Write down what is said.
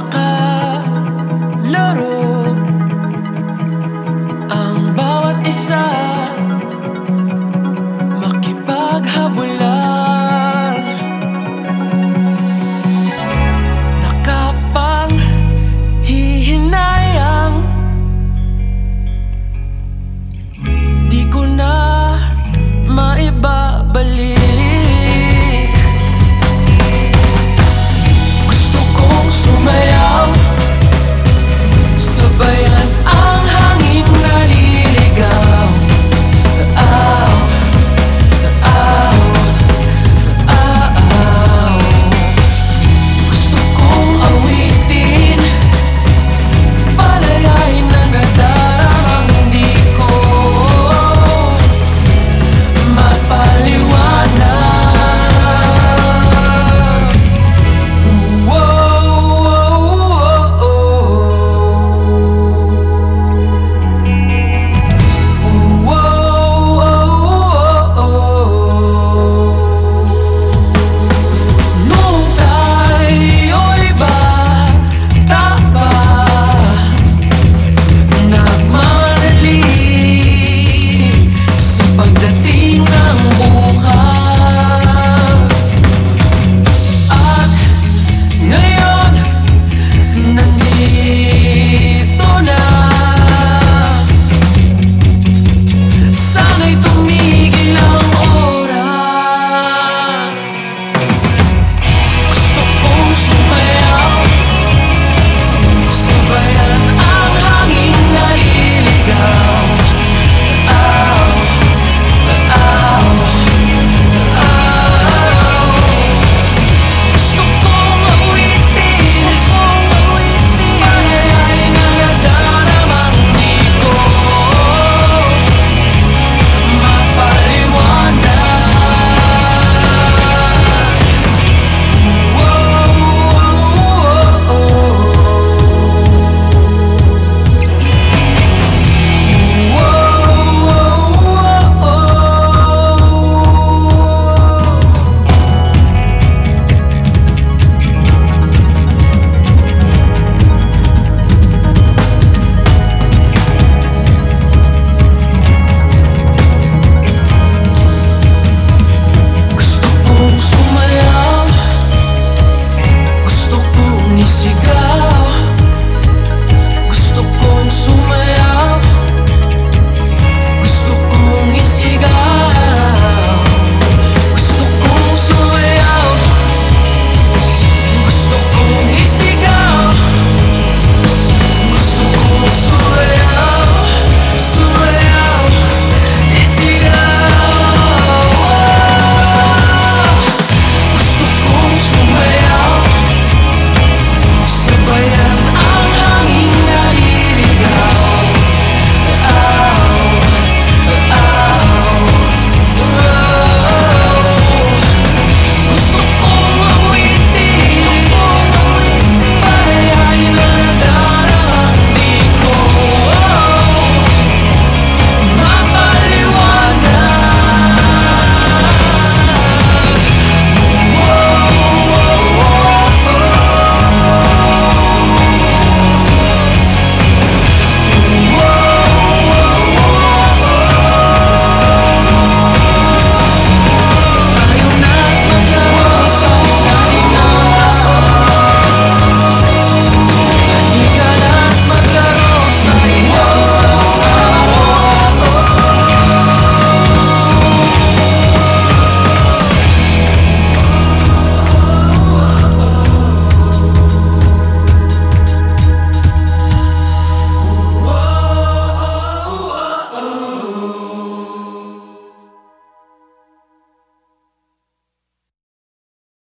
بقى